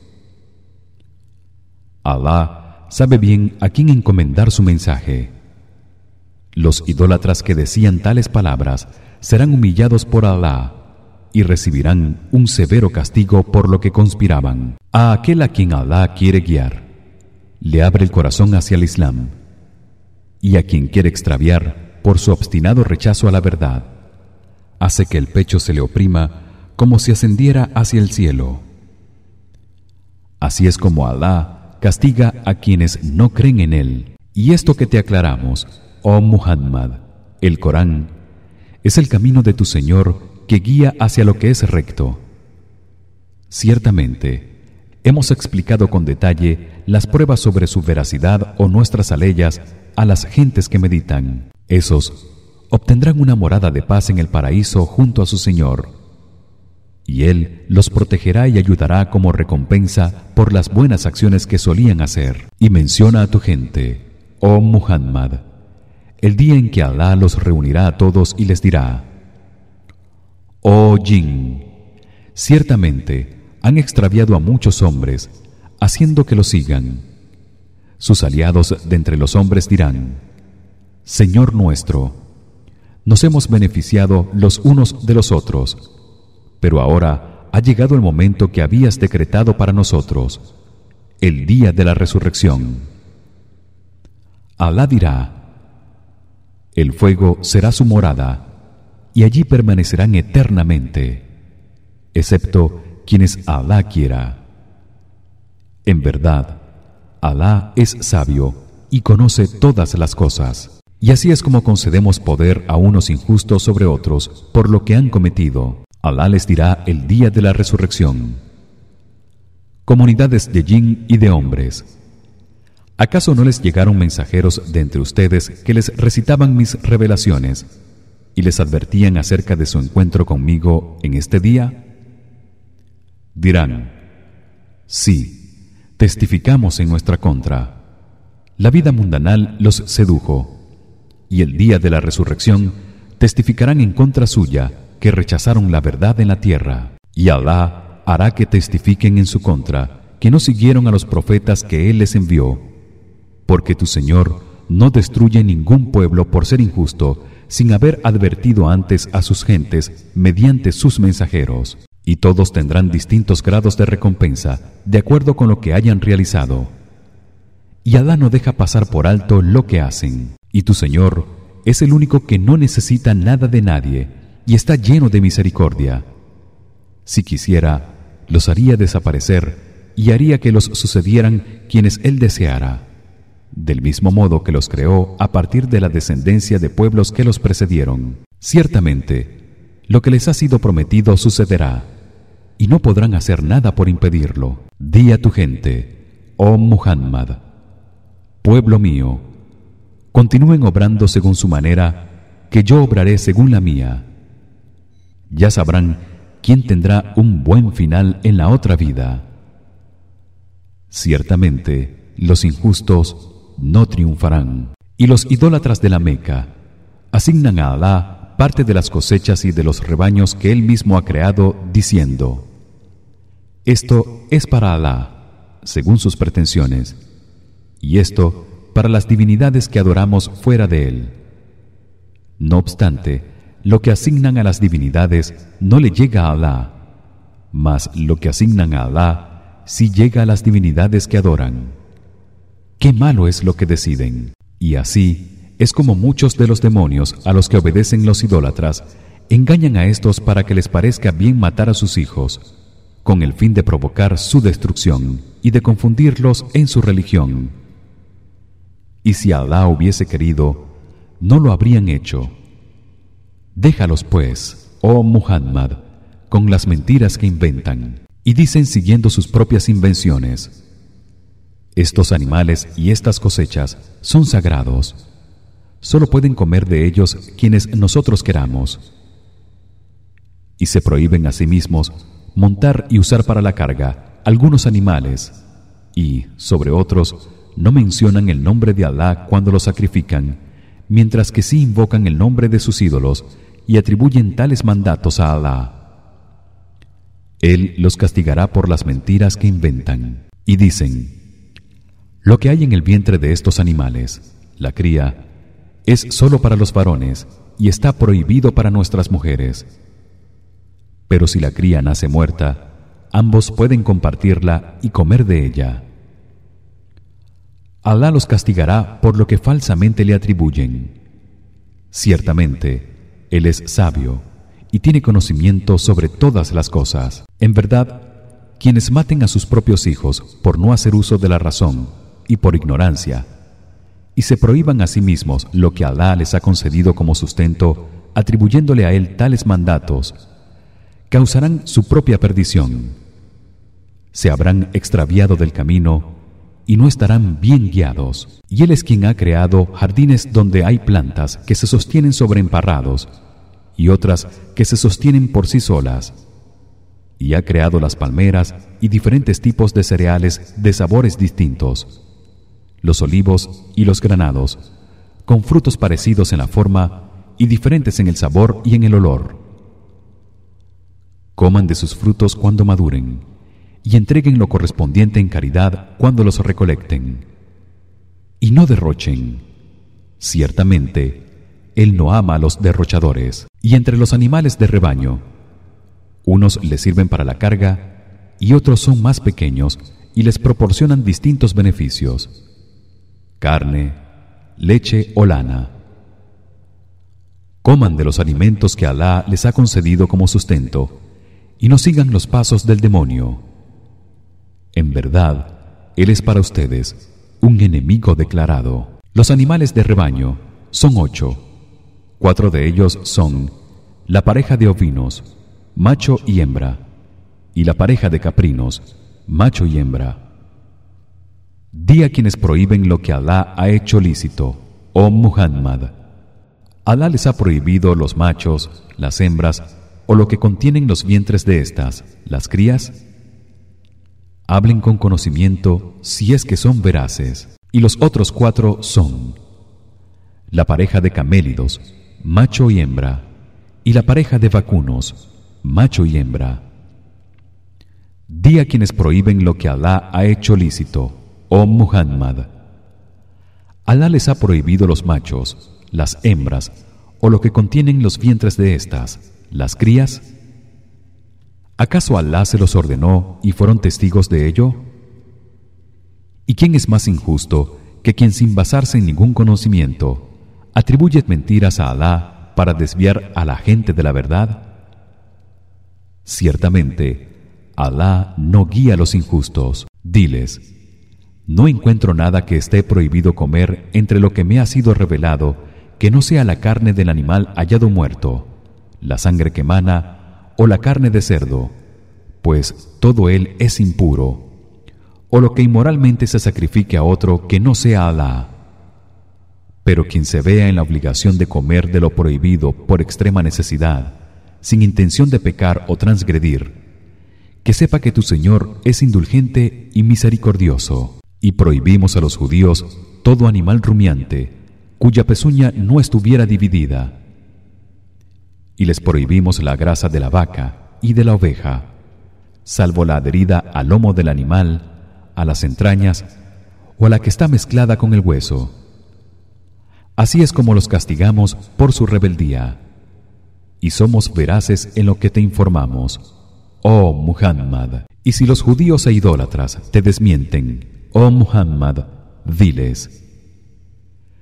Alá sabe bien a quién encomendar su mensaje. Los idólatras que decían tales palabras serán humillados por Alá y recibirán un severo castigo por lo que conspiraban. A aquel a quien Alá quiere guiar, le abre el corazón hacia el Islam, y a quien quiere extraviar por su obstinado rechazo a la verdad, hace que el pecho se le oprima como si ascendiera hacia el cielo. Así es como Alá castiga a quienes no creen en él. Y esto que te aclaramos, oh Muhammad, el Corán es el camino de tu Señor que guía hacia lo que es recto. Ciertamente, hemos explicado con detalle las pruebas sobre su veracidad o nuestras aleyas a las gentes que meditan. Esos obtendrán una morada de paz en el paraíso junto a su Señor. Y él los protegerá y ayudará como recompensa por las buenas acciones que solían hacer. Y menciona a tu gente oh Muhammad el día en que Alá los reunirá a todos y les dirá Oh Jin ciertamente han extraviado a muchos hombres haciendo que los sigan. Sus aliados de entre los hombres dirán Señor nuestro nos hemos beneficiado los unos de los otros pero ahora ha llegado el momento que habías decretado para nosotros el día de la resurrección. Alá dirá el fuego será su morada y allí permanecerán eternamente excepto quienes Alá quiera. En verdad Alá es sabio y conoce todas las cosas. Y así es como concedemos poder a unos injustos sobre otros por lo que han cometido. Alá les dirá el día de la resurrección. Comunidades de jin y de hombres. ¿Acaso no les llegaron mensajeros de entre ustedes que les recitaban mis revelaciones y les advertían acerca de su encuentro conmigo en este día? Dirán: Sí, testificamos en nuestra contra. La vida mundanal los sedujo, y el día de la resurrección testificarán en contra suya que rechazaron la verdad en la tierra, y Alá hará que testifiquen en su contra que no siguieron a los profetas que él les envió porque tu Señor no destruye ningún pueblo por ser injusto sin haber advertido antes a sus gentes mediante sus mensajeros. Y todos tendrán distintos grados de recompensa de acuerdo con lo que hayan realizado. Y Alá no deja pasar por alto lo que hacen. Y tu Señor es el único que no necesita nada de nadie y está lleno de misericordia. Si quisiera los haría desaparecer y haría que los sucedieran quienes él deseara del mismo modo que los creó a partir de la descendencia de pueblos que los precedieron. Ciertamente lo que les ha sido prometido sucederá y no podrán hacer nada por impedirlo. Di a tu gente oh Muhammad pueblo mío continúen obrando según su manera que yo obraré según la mía. Ya sabrán quién tendrá un buen final en la otra vida. Ciertamente los injustos no triunfarán. Y los idólatras de la Meca asignan a Alá parte de las cosechas y de los rebaños que él mismo ha creado diciendo: Esto es para Alá, según sus pretensiones, y esto para las divinidades que adoramos fuera de él. No obstante, lo que asignan a las divinidades no le llega a Alá, mas lo que asignan a Alá sí llega a las divinidades que adoran qué malo es lo que deciden. Y así es como muchos de los demonios a los que obedecen los idólatras engañan a estos para que les parezca bien matar a sus hijos con el fin de provocar su destrucción y de confundirlos en su religión. Y si Alá hubiese querido no lo habrían hecho. Déjalos pues oh Muhammad con las mentiras que inventan y dicen siguiendo sus propias invenciones estos animales y estas cosechas son sagrados. Solo pueden comer de ellos quienes nosotros queramos. Y se prohíben a sí mismos montar y usar para la carga algunos animales y sobre otros no mencionan el nombre de Alá cuando los sacrifican, mientras que sí invocan el nombre de sus ídolos y atribuyen tales mandatos a Alá. Él los castigará por las mentiras que inventan y dicen: lo que hay en el vientre de estos animales, la cría, es solo para los varones y está prohibido para nuestras mujeres. Pero si la cría nace muerta, ambos pueden compartirla y comer de ella. Alá los castigará por lo que falsamente le atribuyen. Ciertamente, él es sabio y tiene conocimiento sobre todas las cosas. En verdad, quienes maten a sus propios hijos por no hacer uso de la razón y por ignorancia y se prohíban a sí mismos lo que Alá les ha concedido como sustento atribuyéndole a él tales mandatos causarán su propia perdición se habrán extraviado del camino y no estarán bien guiados. Y él es quien ha creado jardines donde hay plantas que se sostienen sobre emparrados y otras que se sostienen por sí solas. Y ha creado las palmeras y diferentes tipos de cereales de sabores distintos, los olivos y los granados, con frutos parecidos en la forma y diferentes en el sabor y en el olor. Coman de sus frutos cuando maduren y entreguen lo correspondiente en caridad cuando los recolecten. Y no derrochen. Ciertamente, él no ama a los derrochadores. Y entre los animales de rebaño, unos le sirven para la carga y otros son más pequeños y les proporcionan distintos beneficios: carne, leche o lana. Coman de los alimentos que Alá les ha concedido como sustento y no sigan los pasos del demonio. En verdad, él es para ustedes un enemigo declarado. Los animales de rebaño son ocho Cuatro de ellos son la pareja de ovinos, macho y hembra, y la pareja de caprinos, macho y hembra. Di a quienes prohíben lo que Alá ha hecho lícito, oh Muhammad. Alá les ha prohibido los machos, las hembras o lo que contienen los vientres de estas, las crías. Hablen con conocimiento si es que son veraces. Y los otros cuatro son la pareja de camélidos, macho y hembra, y la pareja de vacunos, macho y hembra. Di a quienes prohíben lo que Alá ha hecho lícito, oh Muhammad. Alá les ha prohibido los machos, las hembras o lo que contienen los vientres de estas, las crías. ¿Acaso Alá se los ordenó y fueron testigos de ello? ¿Y quién es más injusto que quien sin basarse en ningún conocimiento ¿Atribuyes mentiras a Alá para desviar a la gente de la verdad? Ciertamente, Alá no guía a los injustos. Diles: No encuentro nada que esté prohibido comer entre lo que me ha sido revelado que no sea la carne del animal hallado muerto, la sangre que emana o la carne de cerdo, pues todo él es impuro, o lo que inmoralmente se sacrifique a otro que no sea Alá pero quien se vea en la obligación de comer de lo prohibido por extrema necesidad, sin intención de pecar o transgredir, que sepa que tu Señor es indulgente y misericordioso. Y prohibimos a los judíos todo animal rumiante cuya pezuña no estuviera dividida. Y les prohibimos la grasa de la vaca y de la oveja, salvo la adherida al lomo del animal, a las entrañas o a la que está mezclada con el hueso Así es como los castigamos por su rebeldía. Y somos veraces en lo que te informamos, oh Muhammad. Y si los judíos e idólatras te desmienten, oh Muhammad, diles: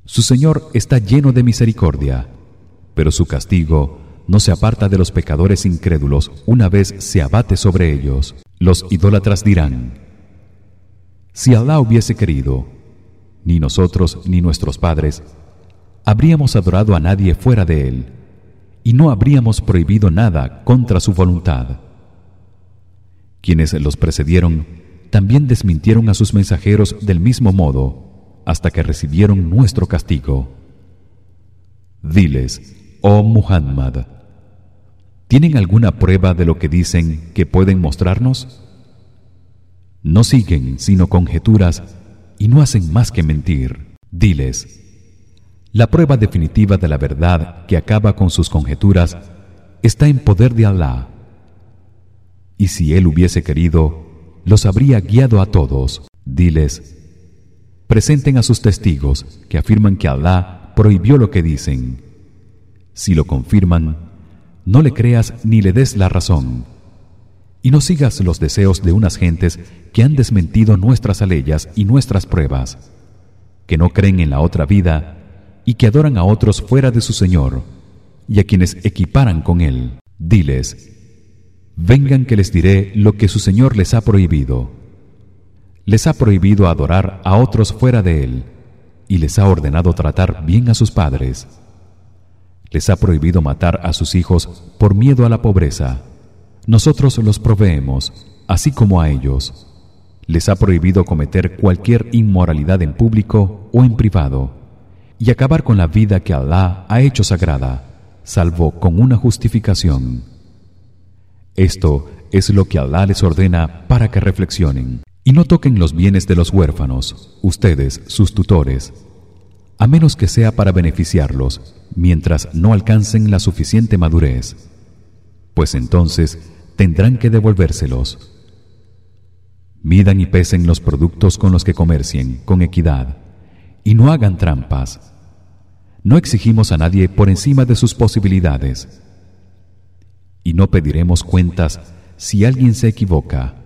Su Señor está lleno de misericordia, pero su castigo no se aparta de los pecadores incrédulos una vez se abate sobre ellos. Los idólatras dirán: Si Allah hubiese querido, ni nosotros ni nuestros padres habríamos adorado a nadie fuera de él y no habríamos prohibido nada contra su voluntad. Quienes los precedieron también desmintieron a sus mensajeros del mismo modo hasta que recibieron nuestro castigo. Diles, oh Muhammad, ¿tienen alguna prueba de lo que dicen que pueden mostrarnos? No siguen sino conjeturas y no hacen más que mentir. Diles, la prueba definitiva de la verdad que acaba con sus conjeturas está en poder de Alá. Y si él hubiese querido, los habría guiado a todos. Diles: Presenten a sus testigos que afirman que Alá prohibió lo que dicen. Si lo confirman, no le creas ni le des la razón. Y no sigas los deseos de unas gentes que han desmentido nuestras aleyas y nuestras pruebas, que no creen en la otra vida y que adoran a otros fuera de su Señor y a quienes equiparan con él diles vengan que les diré lo que su Señor les ha prohibido. Les ha prohibido adorar a otros fuera de él y les ha ordenado tratar bien a sus padres. Les ha prohibido matar a sus hijos por miedo a la pobreza. Nosotros los proveemos así como a ellos. Les ha prohibido cometer cualquier inmoralidad en público o en privado y acabar con la vida que Allah ha hecho sagrada salvo con una justificación esto es lo que Allah les ordena para que reflexionen. Y no toquen los bienes de los huérfanos ustedes sus tutores a menos que sea para beneficiarlos mientras no alcancen la suficiente madurez. Pues entonces tendrán que devolvérselos. Midan y pesen los productos con los que comercien con equidad y no hagan trampas. No exigimos a nadie por encima de sus posibilidades y no pediremos cuentas si alguien se equivoca.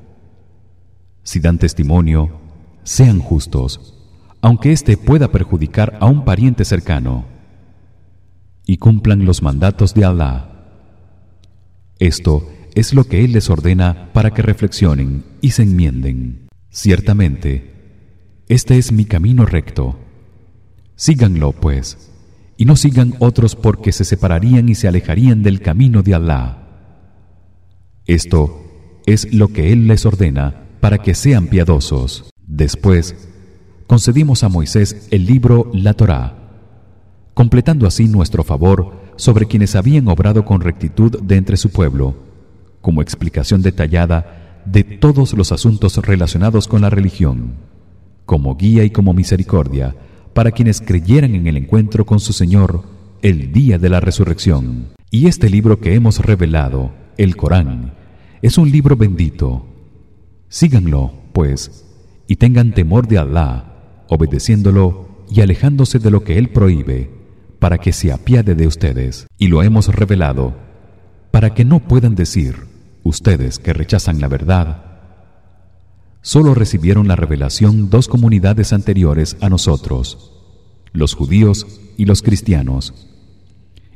Si dan testimonio sean justos aunque éste pueda perjudicar a un pariente cercano. Y cumplan los mandatos de Allah esto es lo que él les ordena para que reflexionen y se enmienden. Ciertamente este es mi camino recto. Síganlo pues y no sigan otros porque se separarían y se alejarían del camino de Allah esto es lo que él les ordena para que sean piadosos después concedimos a Moisés el libro la Torá completando así nuestro favor sobre quienes habían obrado con rectitud de entre su pueblo como explicación detallada de todos los asuntos relacionados con la religión, como guía y como misericordia para quienes creyeran en el encuentro con su Señor el día de la resurrección. Y este libro que hemos revelado, el Corán, es un libro bendito. Síganlo, pues, y tengan temor de Allah, obedeciéndolo y alejándose de lo que él prohíbe, para que se apiade de ustedes. Y lo hemos revelado para que no puedan decir ustedes que rechazan la verdad solo recibieron la revelación dos comunidades anteriores a nosotros los judíos y los cristianos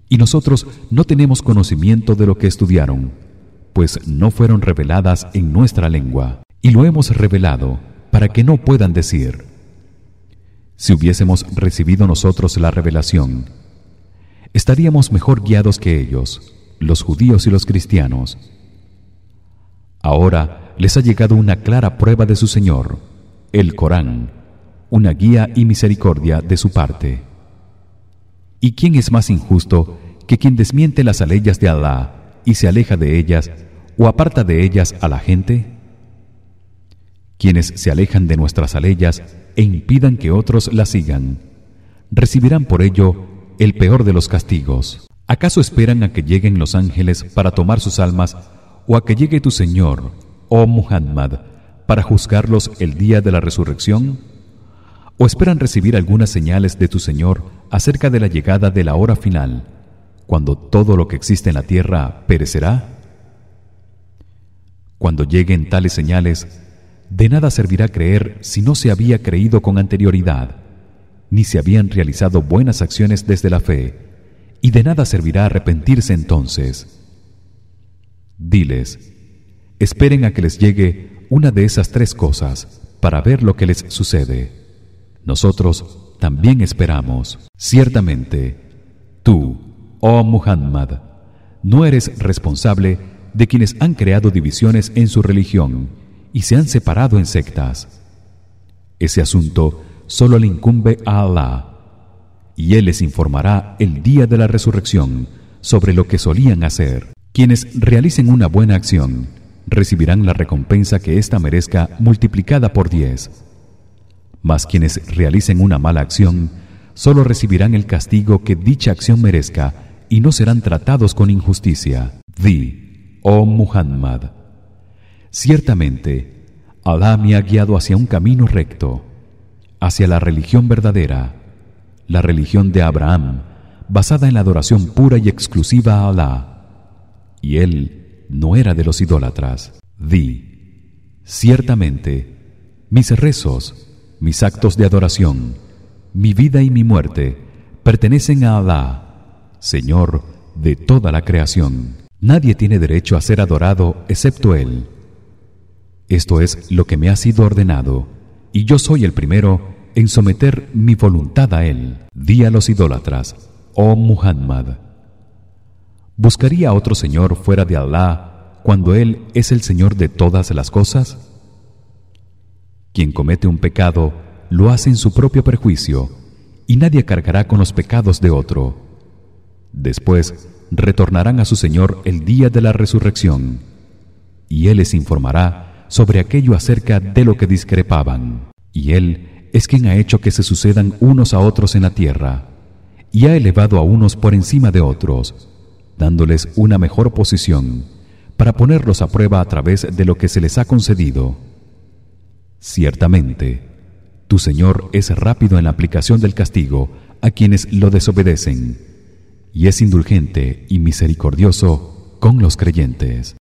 y nosotros no tenemos conocimiento de lo que estudiaron pues no fueron reveladas en nuestra lengua y lo hemos revelado para que no puedan decir. Si hubiésemos recibido nosotros la revelación estaríamos mejor guiados que ellos los judíos y los cristianos. Ahora les ha llegado una clara prueba de su Señor, el Corán, una guía y misericordia de su parte. ¿Y quién es más injusto que quien desmiente las leyes de Allah y se aleja de ellas o aparta de ellas a la gente? Quienes se alejan de nuestras leyes e impidan que otros las sigan, recibirán por ello el peor de los castigos. ¿Acaso esperan a que lleguen los ángeles para tomar sus almas o a que llegue tu Señor, oh Muhammad, para juzgarlos el día de la resurrección? ¿O esperan recibir algunas señales de tu Señor acerca de la llegada de la hora final, cuando todo lo que existe en la tierra perecerá? Cuando lleguen tales señales, de nada servirá creer si no se había creído con anterioridad, ni se habían realizado buenas acciones desde la fe, y de nada servirá arrepentirse entonces. Diles: Esperen a que les llegue una de esas tres cosas para ver lo que les sucede. Nosotros también esperamos. Ciertamente, tú, oh Muhammad, no eres responsable de quienes han creado divisiones en su religión y se han separado en sectas. Ese asunto solo le incumbe a Allah, y él les informará el día de la resurrección sobre lo que solían hacer. Quienes realicen una buena acción recibirán la recompensa que ésta merezca multiplicada por diez. Mas quienes realicen una mala acción solo recibirán el castigo que dicha acción merezca y no serán tratados con injusticia. Di, oh Muhammad, ciertamente Allah me ha guiado hacia un camino recto, hacia la religión verdadera, la religión de Abraham, basada en la adoración pura y exclusiva a Allah y él no era de los idólatras. Di: Ciertamente mis rezos, mis actos de adoración, mi vida y mi muerte pertenecen a Allah, Señor de toda la creación. Nadie tiene derecho a ser adorado excepto él. Esto es lo que me ha sido ordenado, y yo soy el primero en someter mi voluntad a él. Di a los idólatras, oh Muhammad, ¿Buscaría otro señor fuera de Allah cuando él es el señor de todas las cosas? quien comete un pecado lo hace en su propio perjuicio y nadie cargará con los pecados de otro después retornarán a su Señor el día de la resurrección y él les informará sobre aquello acerca de lo que discrepaban. Y él es quien ha hecho que se sucedan unos a otros en la tierra y ha elevado a unos por encima de otros dándoles una mejor posición para ponerlos a prueba a través de lo que se les ha concedido. Ciertamente tu Señor es rápido en la aplicación del castigo a quienes lo desobedecen y es indulgente y misericordioso con los creyentes